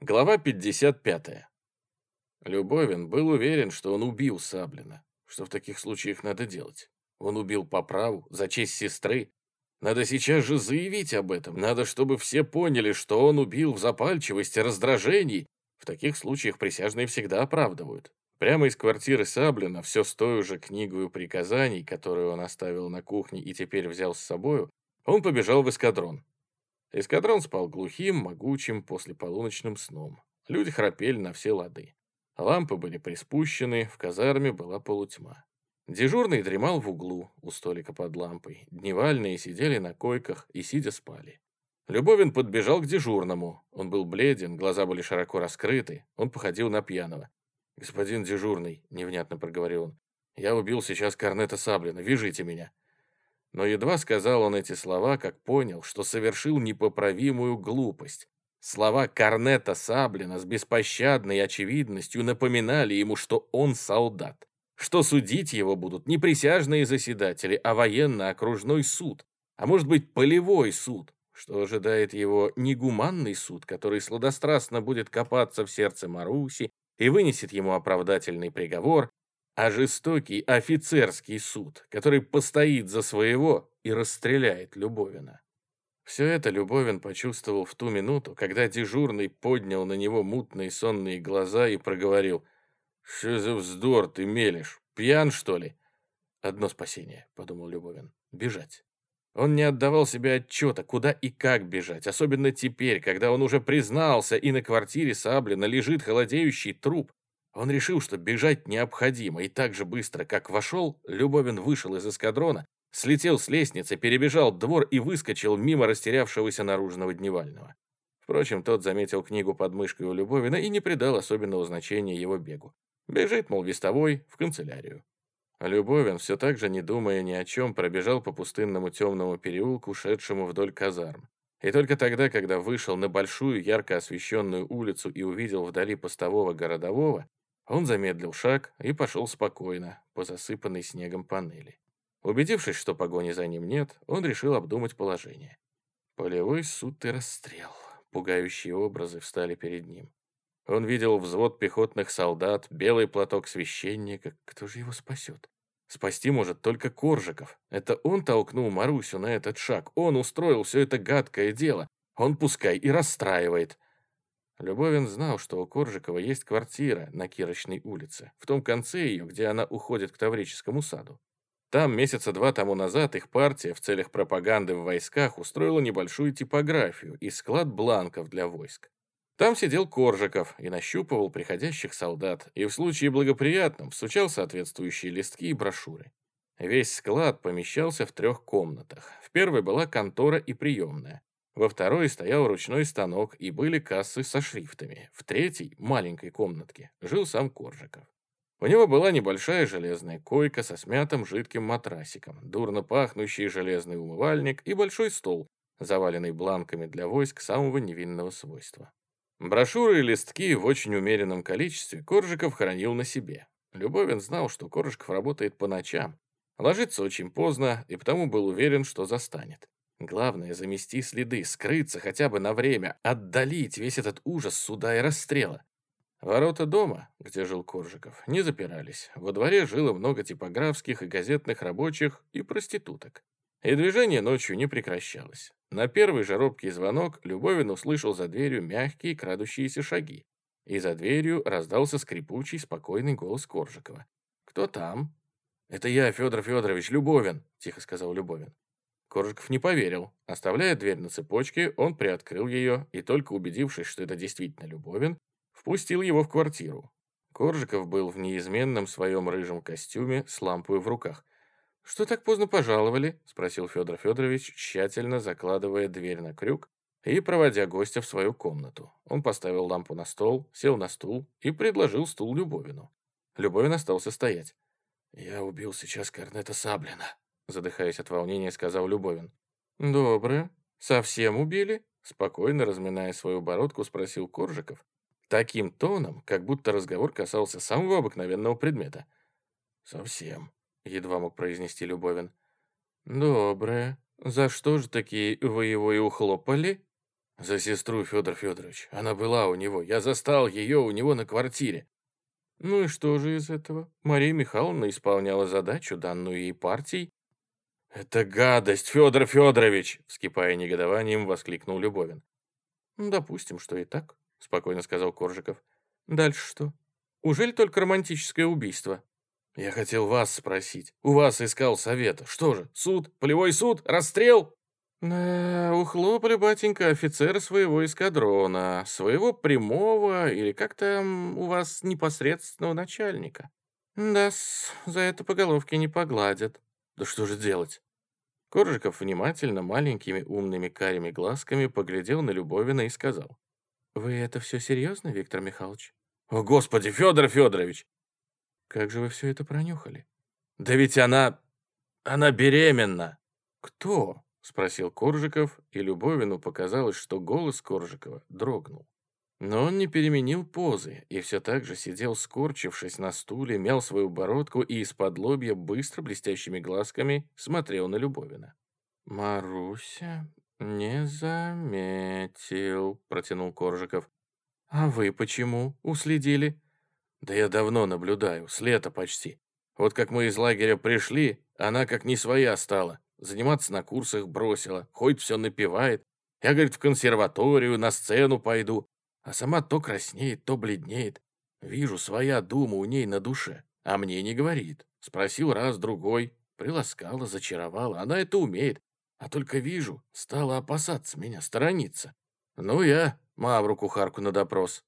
Глава 55. Любовин был уверен, что он убил Саблина. Что в таких случаях надо делать? Он убил по праву, за честь сестры. Надо сейчас же заявить об этом. Надо, чтобы все поняли, что он убил в запальчивости, раздражении. В таких случаях присяжные всегда оправдывают. Прямо из квартиры Саблина, все с той же книгою приказаний, которую он оставил на кухне и теперь взял с собою, он побежал в эскадрон. Эскадрон спал глухим, могучим, послеполуночным сном. Люди храпели на все лады. Лампы были приспущены, в казарме была полутьма. Дежурный дремал в углу, у столика под лампой. Дневальные сидели на койках и, сидя, спали. Любовин подбежал к дежурному. Он был бледен, глаза были широко раскрыты. Он походил на пьяного. «Господин дежурный», — невнятно проговорил он, — «я убил сейчас Корнета Саблина. Вяжите меня». Но едва сказал он эти слова, как понял, что совершил непоправимую глупость. Слова Корнета Саблина с беспощадной очевидностью напоминали ему, что он солдат, что судить его будут не присяжные заседатели, а военно-окружной суд, а может быть полевой суд, что ожидает его негуманный суд, который сладострастно будет копаться в сердце Маруси и вынесет ему оправдательный приговор, а жестокий офицерский суд, который постоит за своего и расстреляет Любовина. Все это Любовин почувствовал в ту минуту, когда дежурный поднял на него мутные сонные глаза и проговорил «Что за вздор ты мелешь? Пьян, что ли?» «Одно спасение», — подумал Любовин, — «бежать». Он не отдавал себе отчета, куда и как бежать, особенно теперь, когда он уже признался, и на квартире Саблина лежит холодеющий труп, он решил, что бежать необходимо, и так же быстро, как вошел, Любовин вышел из эскадрона, слетел с лестницы, перебежал двор и выскочил мимо растерявшегося наружного дневального. Впрочем, тот заметил книгу под мышкой у Любовина и не придал особенного значения его бегу. Бежит, мол, вестовой, в канцелярию. Любовин, все так же не думая ни о чем, пробежал по пустынному темному переулку, шедшему вдоль казарм. И только тогда, когда вышел на большую ярко освещенную улицу и увидел вдали постового городового, он замедлил шаг и пошел спокойно по засыпанной снегом панели. Убедившись, что погони за ним нет, он решил обдумать положение. Полевой суд и расстрел. Пугающие образы встали перед ним. Он видел взвод пехотных солдат, белый платок священника. Кто же его спасет? Спасти может только Коржиков. Это он толкнул Марусю на этот шаг. Он устроил все это гадкое дело. Он пускай и расстраивает. Любовин знал, что у Коржикова есть квартира на Кирочной улице, в том конце ее, где она уходит к Таврическому саду. Там месяца два тому назад их партия в целях пропаганды в войсках устроила небольшую типографию и склад бланков для войск. Там сидел Коржиков и нащупывал приходящих солдат, и в случае благоприятном всучал соответствующие листки и брошюры. Весь склад помещался в трех комнатах. В первой была контора и приемная. Во второй стоял ручной станок и были кассы со шрифтами. В третьей, маленькой комнатке, жил сам Коржиков. У него была небольшая железная койка со смятым жидким матрасиком, дурно пахнущий железный умывальник и большой стол, заваленный бланками для войск самого невинного свойства. Брошюры и листки в очень умеренном количестве Коржиков хранил на себе. Любовин знал, что Коржиков работает по ночам, ложится очень поздно и потому был уверен, что застанет. Главное — замести следы, скрыться хотя бы на время, отдалить весь этот ужас суда и расстрела. Ворота дома, где жил Коржиков, не запирались. Во дворе жило много типографских и газетных рабочих и проституток. И движение ночью не прекращалось. На первый же робкий звонок Любовин услышал за дверью мягкие крадущиеся шаги. И за дверью раздался скрипучий, спокойный голос Коржикова. «Кто там?» «Это я, Федор Федорович, Любовин», — тихо сказал Любовин. Коржиков не поверил. Оставляя дверь на цепочке, он приоткрыл ее и, только убедившись, что это действительно Любовин, впустил его в квартиру. Коржиков был в неизменном своем рыжем костюме с лампой в руках. «Что так поздно пожаловали?» — спросил Федор Федорович, тщательно закладывая дверь на крюк и проводя гостя в свою комнату. Он поставил лампу на стол, сел на стул и предложил стул Любовину. Любовин остался стоять. «Я убил сейчас Корнета Саблина», задыхаясь от волнения, сказал Любовин. «Доброе. Совсем убили?» Спокойно разминая свою бородку, спросил Коржиков. Таким тоном, как будто разговор касался самого обыкновенного предмета. «Совсем», — едва мог произнести Любовин. «Доброе. За что же такие вы его и ухлопали?» За сестру, Федор Федорович. Она была у него. Я застал ее у него на квартире. Ну и что же из этого? Мария Михайловна исполняла задачу, данную ей партией. «Это гадость, Федор Федорович!» Вскипая негодованием, воскликнул Любовин. «Допустим, что и так», — спокойно сказал Коржиков. «Дальше что? Ужели только романтическое убийство?» «Я хотел вас спросить. У вас искал совета. Что же, суд? Полевой суд? Расстрел?» «Да, ухлопали, батенька, офицера своего эскадрона, своего прямого или как там у вас непосредственного начальника. да за это по головке не погладят. Да что же делать?» Коржиков внимательно, маленькими умными карими глазками поглядел на Любовина и сказал. «Вы это все серьезно, Виктор Михайлович?» «О, Господи, Федор Федорович!» «Как же вы все это пронюхали?» «Да ведь она... она беременна!» «Кто?» — спросил Коржиков, и Любовину показалось, что голос Коржикова дрогнул. Но он не переменил позы и все так же сидел, скорчившись на стуле, мял свою бородку и из-под лобья быстро блестящими глазками смотрел на Любовина. «Маруся не заметил», — протянул Коржиков. «А вы почему уследили?» «Да я давно наблюдаю, с лета почти. Вот как мы из лагеря пришли, она как не своя стала. Заниматься на курсах бросила, хоть все напевает. Я, говорит, в консерваторию, на сцену пойду. А сама то краснеет, то бледнеет. Вижу, своя дума у ней на душе, а мне не говорит. Спросил раз, другой, приласкала, зачаровала. Она это умеет. А только вижу, стала опасаться меня, сторониться. Ну, я мавру кухарку на допрос.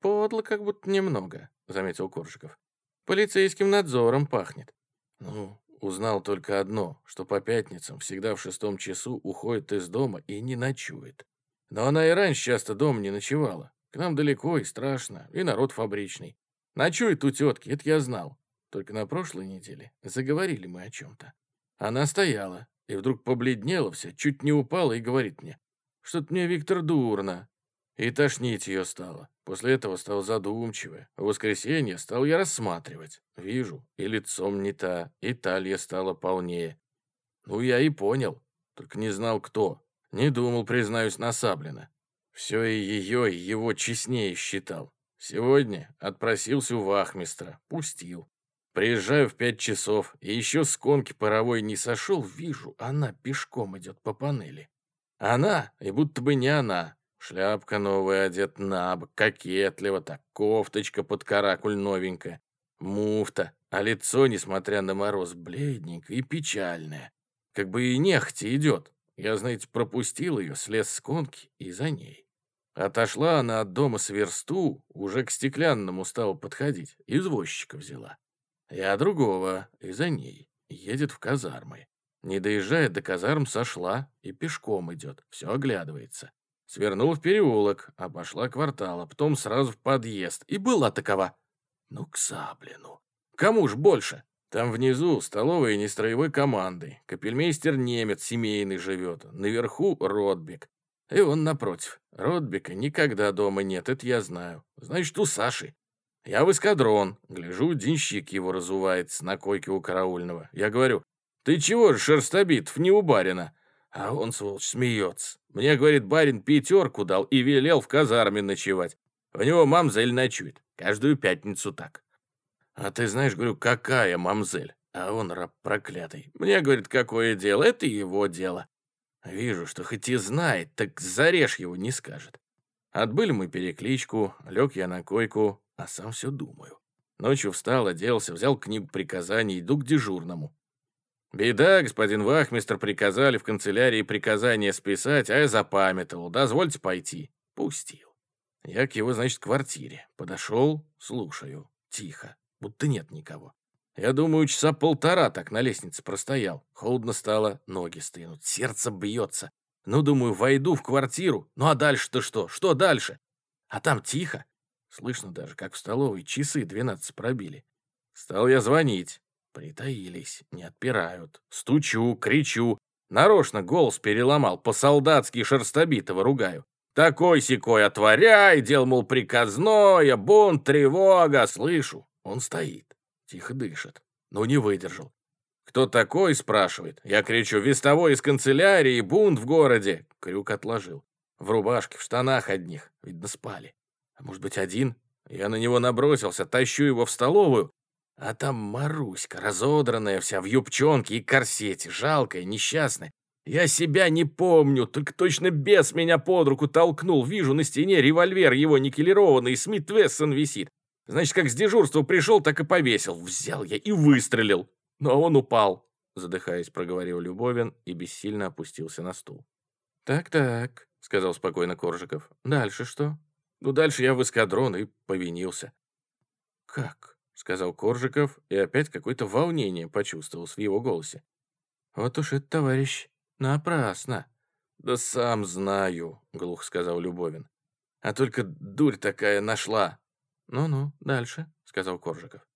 «Подло как будто немного», — заметил Коржиков. «Полицейским надзором пахнет». «Ну, узнал только одно, что по пятницам всегда в шестом часу уходит из дома и не ночует. Но она и раньше часто дома не ночевала. К нам далеко и страшно, и народ фабричный. Ночует у тетки, это я знал. Только на прошлой неделе заговорили мы о чем-то. Она стояла, и вдруг побледнела вся, чуть не упала и говорит мне, что-то мне, Виктор, дурно. И тошнить ее стало. После этого стал задумчивый. В воскресенье стал я рассматривать. Вижу, и лицом не та, и талия стала полнее. Ну, я и понял, только не знал, кто. Не думал, признаюсь, на. Все и ее, и его честнее считал. Сегодня отпросился у вахмистра, пустил. Приезжаю в пять часов, и еще с конки паровой не сошел, вижу, она пешком идет по панели. Она, и будто бы не она. Шляпка новая одет на бок, кокетливо так, кофточка под каракуль новенькая, муфта, а лицо, несмотря на мороз, бледненькое и печальное. Как бы и нехти идет, я, знаете, пропустил ее, слез с конки и за ней. Отошла она от дома с версту, уже к стеклянному стала подходить, извозчика взяла. Я другого, и за ней, едет в казармы. Не доезжая до казарм, сошла и пешком идет, все оглядывается. Свернула в переулок, обошла квартал, а потом сразу в подъезд, и была такова. Ну, к Саблину. Кому ж больше? Там внизу столовая нестроевой команды. Капельмейстер немец семейный живет. Наверху Ротбек. И он напротив. Ротбека никогда дома нет, это я знаю. Значит, у Саши. Я в эскадрон. Гляжу, денщик его разувается на койке у караульного. Я говорю, ты чего же, шерстобитов, не у барина? А он, сволочь, смеется. Мне, говорит, барин пятерку дал и велел в казарме ночевать. У него мамзель ночует. Каждую пятницу так. А ты знаешь, говорю, какая мамзель? А он раб проклятый. Мне, говорит, какое дело? Это его дело. Вижу, что хоть и знает, так зарежь его не скажет. Отбыли мы перекличку, лег я на койку, а сам все думаю. Ночью встал, оделся, взял книгу приказаний, иду к дежурному. «Беда, господин Вахмистр, приказали в канцелярии приказание списать, а я запамятовал. Дозвольте пойти». Пустил. Я к его, значит, квартире. Подошел, слушаю. Тихо будто нет никого. Я думаю, часа полтора так на лестнице простоял. Холодно стало, ноги стынут, сердце бьется. Ну, думаю, войду в квартиру. Ну, а дальше-то что? Что дальше? А там тихо. Слышно даже, как в столовой часы двенадцать пробили. Стал я звонить. Притаились, не отпирают. Стучу, кричу. Нарочно голос переломал, по-солдатски шерстобитого ругаю. Такой-сякой отворяй, дел, мол, приказное, бунт, тревога, слышу. Он стоит, тихо дышит, но не выдержал. «Кто такой?» — спрашивает. Я кричу, «Вестовой из канцелярии, бунт в городе!» Крюк отложил. В рубашке, в штанах одних. Видно, спали. А может быть, один? Я на него набросился, тащу его в столовую. А там Маруська, разодранная вся в юбчонке и корсете, жалкая, несчастная. Я себя не помню, только точно бес меня под руку толкнул. Вижу на стене револьвер его никелированный, Смит Вессон висит. Значит, как с дежурства пришел, так и повесил. Взял я и выстрелил. Но он упал. Задыхаясь, проговорил Любовин и бессильно опустился на стул. «Так-так», — сказал спокойно Коржиков. «Дальше что?» «Ну, дальше я в эскадрон и повинился». «Как?» — сказал Коржиков, и опять какое-то волнение почувствовалось в его голосе. «Вот уж это, товарищ, напрасно». «Да сам знаю», — глухо сказал Любовин. «А только дурь такая нашла». «Ну-ну, дальше», — сказал Коржиков.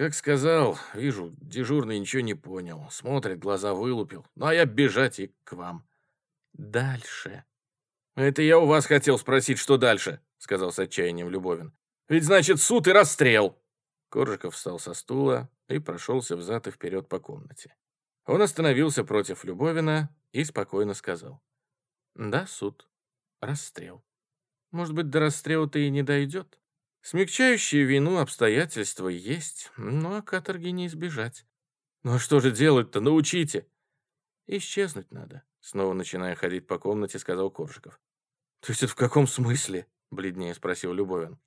Как сказал, вижу, дежурный ничего не понял. Смотрит, глаза вылупил. Ну, а я бежать и к вам. Дальше. Это я у вас хотел спросить, что дальше, сказал с отчаянием Любовин. Ведь значит суд и расстрел. Коржиков встал со стула и прошелся взад и вперед по комнате. Он остановился против Любовина и спокойно сказал. Да, суд. Расстрел. Может быть, до расстрела-то и не дойдет. Смягчающие вину обстоятельства есть, но каторги не избежать. Ну а что же делать-то? Научите. Исчезнуть надо, снова начиная ходить по комнате, сказал Коржиков. То есть это в каком смысле? Бледнее спросил Любовин.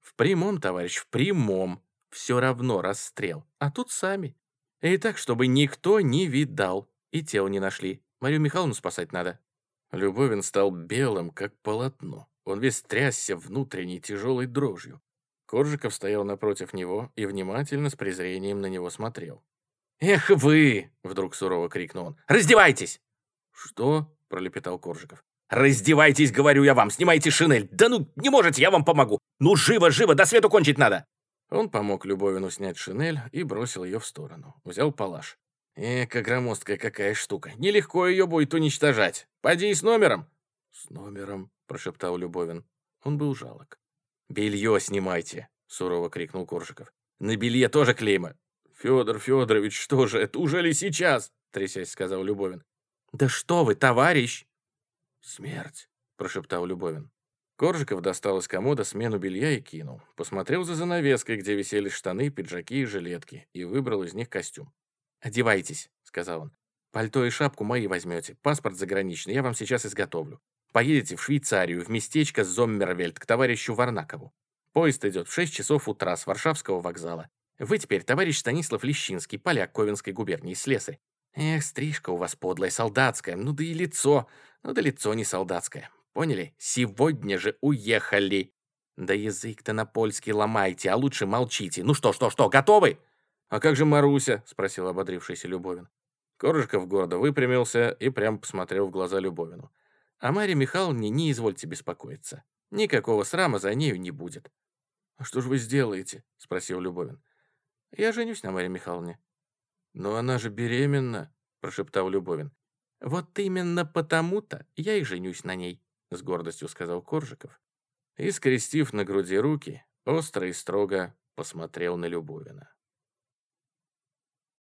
В прямом, товарищ, в прямом. Все равно расстрел. А тут сами. И так, чтобы никто не видал. И тело не нашли. Марию Михайловну спасать надо. Любовин стал белым, как полотно. Он весь трясся внутренней тяжелой дрожью. Коржиков стоял напротив него и внимательно с презрением на него смотрел. «Эх вы!» — вдруг сурово крикнул он. «Раздевайтесь!» «Что?» — пролепетал Коржиков. «Раздевайтесь, говорю я вам, снимайте шинель! Да ну, не можете, я вам помогу! Ну, живо, живо, до свету кончить надо!» Он помог Любовину снять шинель и бросил ее в сторону. Взял палаш. «Эка, громоздкая какая штука! Нелегко ее будет уничтожать! Поди с номером!» «С номером!» прошептал Любовин. Он был жалок. «Белье снимайте!» — сурово крикнул Коржиков. «На белье тоже клейма!» «Федор Федорович, что же это? Уже ли сейчас?» — трясясь, сказал Любовин. «Да что вы, товарищ!» «Смерть!» — прошептал Любовин. Коржиков достал из комода смену белья и кинул. Посмотрел за занавеской, где висели штаны, пиджаки и жилетки, и выбрал из них костюм. «Одевайтесь», — сказал он. «Пальто и шапку мои возьмете. Паспорт заграничный я вам сейчас изготовлю. Поедете в Швейцарию, в местечко Зоммервельд, к товарищу Варнакову. Поезд идет в 6 часов утра с Варшавского вокзала. Вы теперь товарищ Станислав Лещинский, поляк Ковенской губернии, слесарь. Эх, стрижка у вас подлая, солдатская, ну да и лицо. Ну да лицо не солдатское. Поняли? Сегодня же уехали. Да язык-то на польский ломайте, а лучше молчите. Ну что, что, что, готовы? А как же Маруся? Спросил ободрившийся Любовин. Коржиков гордо выпрямился и прямо посмотрел в глаза Любовину. А Марье Михайловне не извольте беспокоиться. Никакого срама за нею не будет. «А что же вы сделаете?» — спросил Любовин. «Я женюсь на Марье Михайловне». «Но она же беременна», — прошептал Любовин. «Вот именно потому-то я и женюсь на ней», — с гордостью сказал Коржиков. И, скрестив на груди руки, остро и строго посмотрел на Любовина.